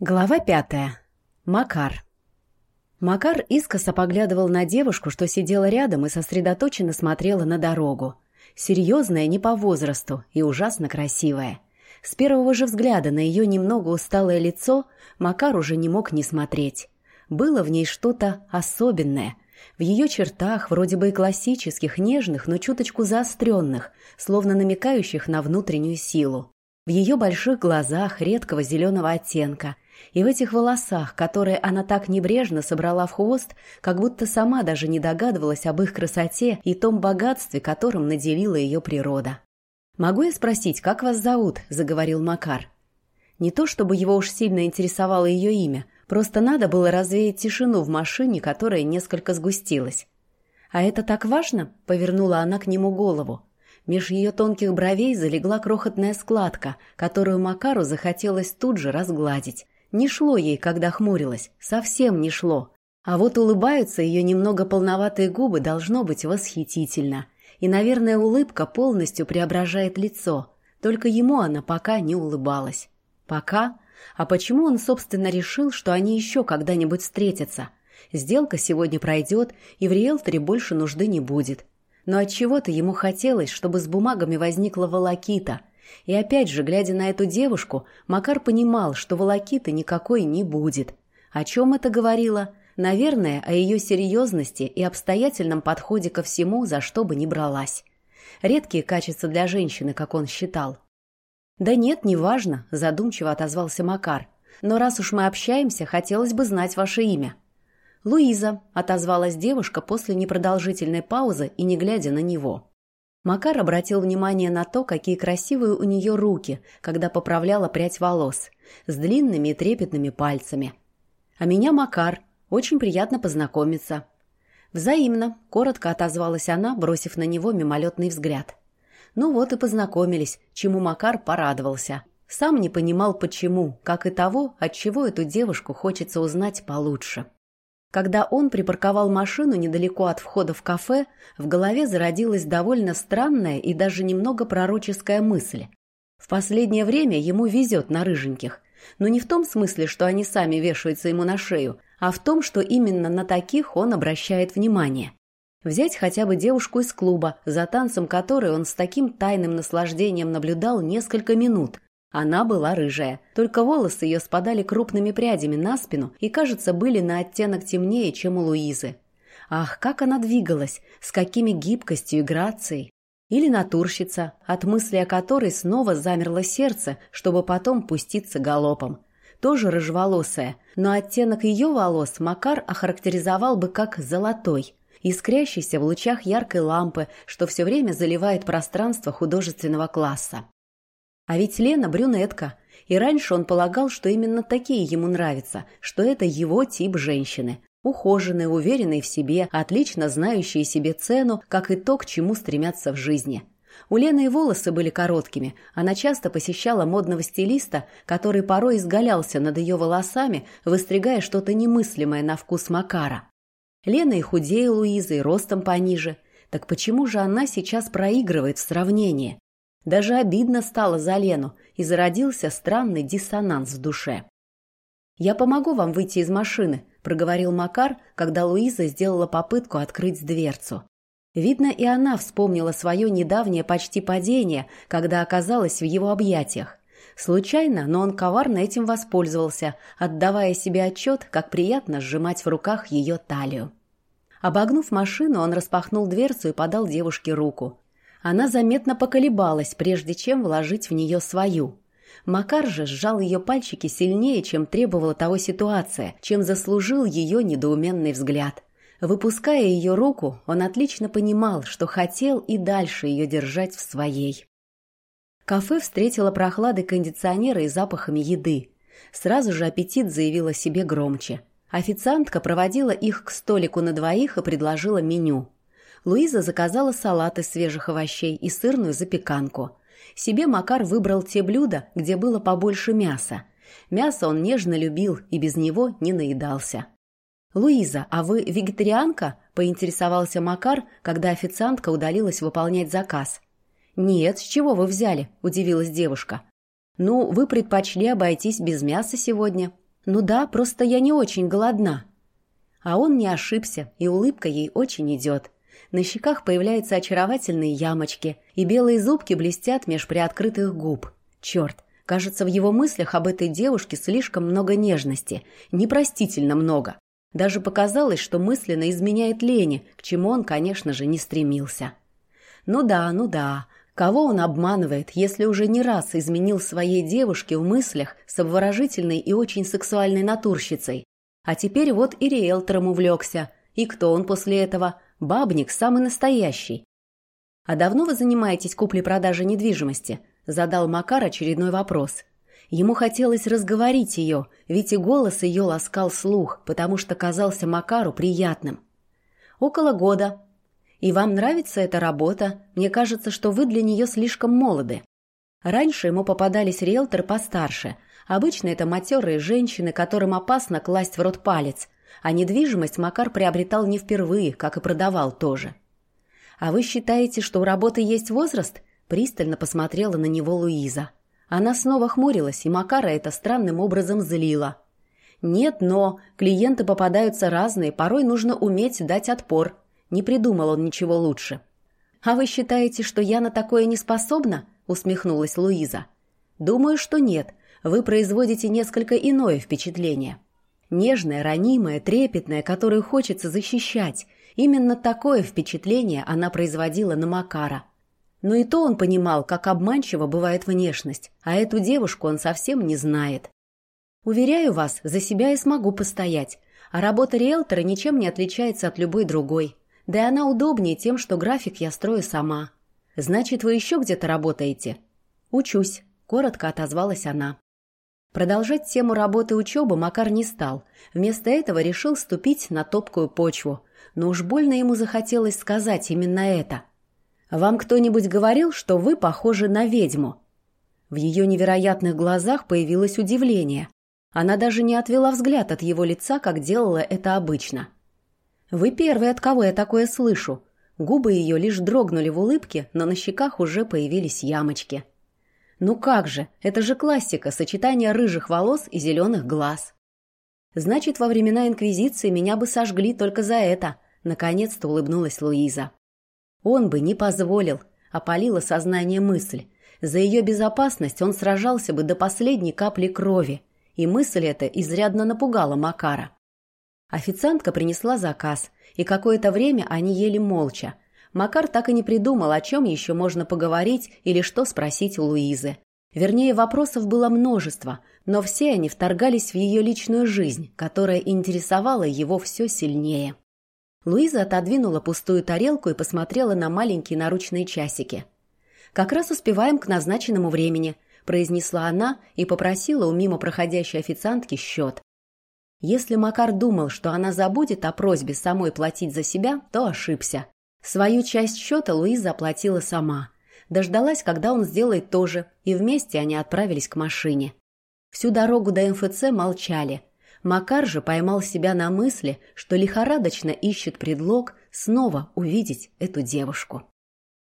Глава пятая. Макар. Макар искоса поглядывал на девушку, что сидела рядом и сосредоточенно смотрела на дорогу. Серьезная не по возрасту и ужасно красивая. С первого же взгляда на ее немного усталое лицо Макар уже не мог не смотреть. Было в ней что-то особенное. В ее чертах, вроде бы и классических, нежных, но чуточку заостренных, словно намекающих на внутреннюю силу. В ее больших глазах редкого зеленого оттенка – и в этих волосах, которые она так небрежно собрала в хвост, как будто сама даже не догадывалась об их красоте и том богатстве, которым наделила ее природа. «Могу я спросить, как вас зовут?» – заговорил Макар. Не то чтобы его уж сильно интересовало ее имя, просто надо было развеять тишину в машине, которая несколько сгустилась. «А это так важно?» – повернула она к нему голову. Меж ее тонких бровей залегла крохотная складка, которую Макару захотелось тут же разгладить. Не шло ей, когда хмурилась, совсем не шло. А вот улыбаются ее немного полноватые губы должно быть восхитительно. И, наверное, улыбка полностью преображает лицо. Только ему она пока не улыбалась. Пока? А почему он, собственно, решил, что они еще когда-нибудь встретятся? Сделка сегодня пройдет, и в риэлторе больше нужды не будет. Но от чего то ему хотелось, чтобы с бумагами возникла волокита, и опять же, глядя на эту девушку, Макар понимал, что волокиты никакой не будет. О чем это говорило? Наверное, о ее серьезности и обстоятельном подходе ко всему, за что бы ни бралась. Редкие качества для женщины, как он считал. «Да нет, неважно», – задумчиво отозвался Макар. «Но раз уж мы общаемся, хотелось бы знать ваше имя». «Луиза», – отозвалась девушка после непродолжительной паузы и не глядя на него. Макар обратил внимание на то, какие красивые у нее руки, когда поправляла прядь волос, с длинными и трепетными пальцами. «А меня Макар. Очень приятно познакомиться». «Взаимно», — коротко отозвалась она, бросив на него мимолетный взгляд. Ну вот и познакомились, чему Макар порадовался. Сам не понимал, почему, как и того, от чего эту девушку хочется узнать получше. Когда он припарковал машину недалеко от входа в кафе, в голове зародилась довольно странная и даже немного пророческая мысль. В последнее время ему везет на рыженьких. Но не в том смысле, что они сами вешаются ему на шею, а в том, что именно на таких он обращает внимание. Взять хотя бы девушку из клуба, за танцем которой он с таким тайным наслаждением наблюдал несколько минут – она была рыжая, только волосы ее спадали крупными прядями на спину и, кажется, были на оттенок темнее, чем у Луизы. Ах, как она двигалась, с какими гибкостью и грацией! Или натурщица, от мысли о которой снова замерло сердце, чтобы потом пуститься галопом. Тоже рыжеволосая, но оттенок ее волос Макар охарактеризовал бы как «золотой», искрящийся в лучах яркой лампы, что все время заливает пространство художественного класса. А ведь Лена брюнетка, и раньше он полагал, что именно такие ему нравятся, что это его тип женщины. Ухоженные, уверенные в себе, отлично знающие себе цену, как и то, к чему стремятся в жизни. У Лены и волосы были короткими. Она часто посещала модного стилиста, который порой изгалялся над ее волосами, выстригая что-то немыслимое на вкус Макара. Лена и худее Луизы, и ростом пониже. Так почему же она сейчас проигрывает в сравнении? Даже обидно стало за Лену, и зародился странный диссонанс в душе. «Я помогу вам выйти из машины», – проговорил Макар, когда Луиза сделала попытку открыть дверцу. Видно, и она вспомнила свое недавнее почти падение, когда оказалась в его объятиях. Случайно, но он коварно этим воспользовался, отдавая себе отчет, как приятно сжимать в руках ее талию. Обогнув машину, он распахнул дверцу и подал девушке руку. Она заметно поколебалась, прежде чем вложить в нее свою. Макар же сжал ее пальчики сильнее, чем требовала того ситуация, чем заслужил ее недоуменный взгляд. Выпуская ее руку, он отлично понимал, что хотел и дальше ее держать в своей. Кафе встретило прохладой кондиционера и запахами еды. Сразу же аппетит заявил о себе громче. Официантка проводила их к столику на двоих и предложила меню. Луиза заказала салат из свежих овощей и сырную запеканку. Себе Макар выбрал те блюда, где было побольше мяса. Мясо он нежно любил и без него не наедался. «Луиза, а вы вегетарианка?» – поинтересовался Макар, когда официантка удалилась выполнять заказ. «Нет, с чего вы взяли?» – удивилась девушка. «Ну, вы предпочли обойтись без мяса сегодня». «Ну да, просто я не очень голодна». А он не ошибся, и улыбка ей очень идет. На щеках появляются очаровательные ямочки, и белые зубки блестят меж приоткрытых губ. Черт, кажется, в его мыслях об этой девушке слишком много нежности. Непростительно много. Даже показалось, что мысленно изменяет Лене, к чему он, конечно же, не стремился. Ну да, ну да. Кого он обманывает, если уже не раз изменил своей девушке в мыслях с обворожительной и очень сексуальной натурщицей? А теперь вот и риэлтором увлекся. И кто он после этого? Бабник самый настоящий. «А давно вы занимаетесь куплей-продажей недвижимости?» Задал Макар очередной вопрос. Ему хотелось разговорить ее, ведь и голос ее ласкал слух, потому что казался Макару приятным. «Около года. И вам нравится эта работа? Мне кажется, что вы для нее слишком молоды». Раньше ему попадались риэлторы постарше. Обычно это матерые женщины, которым опасно класть в рот палец. А недвижимость Макар приобретал не впервые, как и продавал тоже. «А вы считаете, что у работы есть возраст?» Пристально посмотрела на него Луиза. Она снова хмурилась, и Макара это странным образом злило. «Нет, но клиенты попадаются разные, порой нужно уметь дать отпор». Не придумал он ничего лучше. «А вы считаете, что я на такое не способна?» усмехнулась Луиза. «Думаю, что нет. Вы производите несколько иное впечатление. Нежное, ранимое, трепетное, которое хочется защищать. Именно такое впечатление она производила на Макара. Но и то он понимал, как обманчива бывает внешность, а эту девушку он совсем не знает. Уверяю вас, за себя я смогу постоять, а работа риэлтора ничем не отличается от любой другой. Да и она удобнее тем, что график я строю сама. Значит, вы еще где-то работаете? Учусь, коротко отозвалась она. Продолжать тему работы и учебы Макар не стал. Вместо этого решил ступить на топкую почву. Но уж больно ему захотелось сказать именно это. «Вам кто-нибудь говорил, что вы похожи на ведьму?» В ее невероятных глазах появилось удивление. Она даже не отвела взгляд от его лица, как делала это обычно. «Вы первый, от кого я такое слышу». Губы ее лишь дрогнули в улыбке, но на щеках уже появились ямочки. «Ну как же, это же классика, сочетание рыжих волос и зеленых глаз». «Значит, во времена Инквизиции меня бы сожгли только за это», — наконец-то улыбнулась Луиза. Он бы не позволил, опалила сознание мысль. За ее безопасность он сражался бы до последней капли крови, и мысль эта изрядно напугала Макара. Официантка принесла заказ, и какое-то время они ели молча. Макар так и не придумал, о чем еще можно поговорить или что спросить у Луизы. Вернее, вопросов было множество, но все они вторгались в ее личную жизнь, которая интересовала его все сильнее. Луиза отодвинула пустую тарелку и посмотрела на маленькие наручные часики. «Как раз успеваем к назначенному времени», – произнесла она и попросила у мимо проходящей официантки счет. Если Макар думал, что она забудет о просьбе самой платить за себя, то ошибся. Свою часть счета Луиза оплатила сама. Дождалась, когда он сделает то же, и вместе они отправились к машине. Всю дорогу до МФЦ молчали – Макар же поймал себя на мысли, что лихорадочно ищет предлог снова увидеть эту девушку.